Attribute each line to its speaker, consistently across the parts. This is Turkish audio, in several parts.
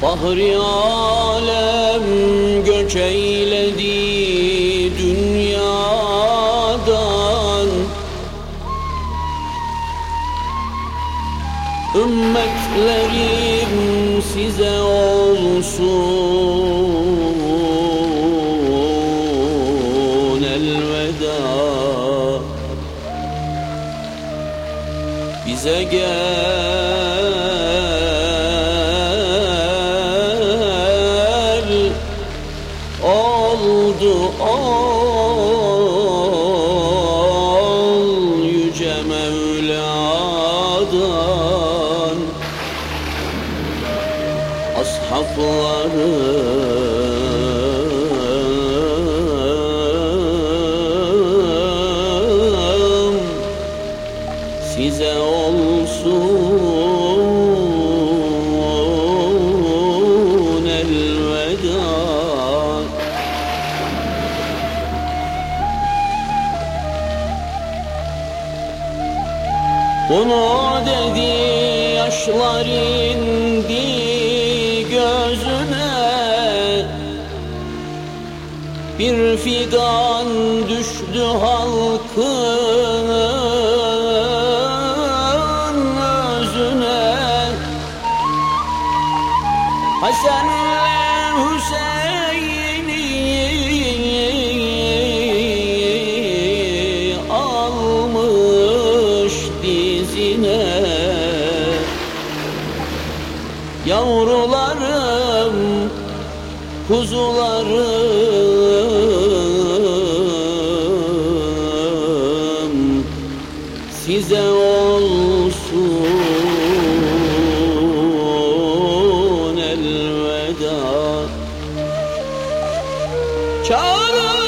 Speaker 1: Fahri alem göç eyledi dünyadan. Ümmetlerim size olsun elveda. Bize gel Ashaflarım size olsun elveda. Bunu dedi yaşlar Bir fidan düştü halkın özüne. Hasan'la Hüseyin'i almış dizine. Yavrularım, kuzularım size olsun elveda. Çağırın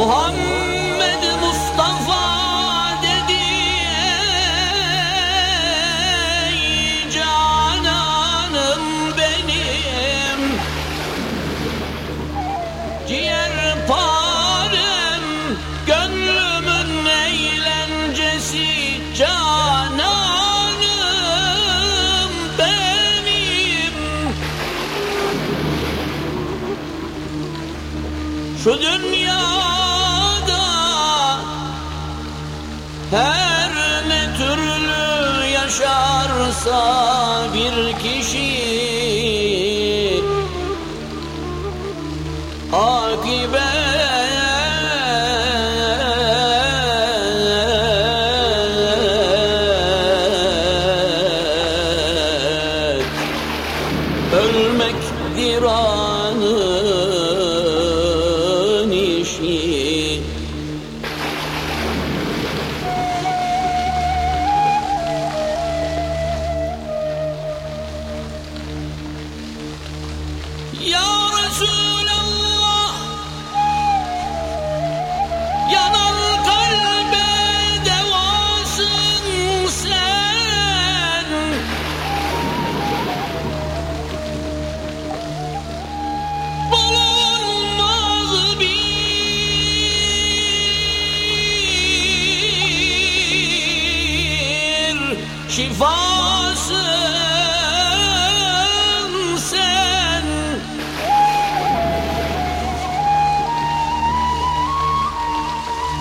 Speaker 1: Muhammed Mustafa dedi ey cananım benim Ciğer parem gönlümün eğlencesi cananım benim. Şu dünya her ne türlü yaşarsa bir kişi akibet Ölmekdir anın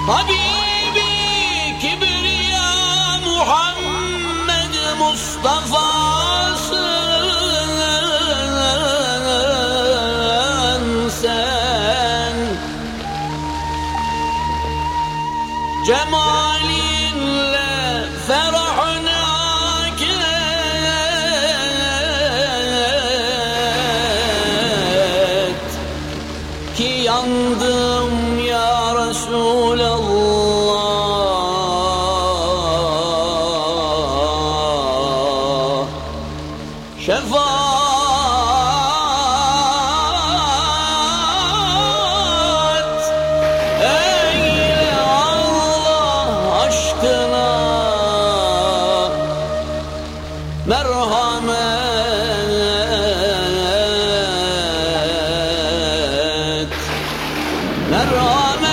Speaker 1: Habibi Kibriya Muhammed Mustafa'sın sen. Cemalinle yandım ya Resulallah Ferrara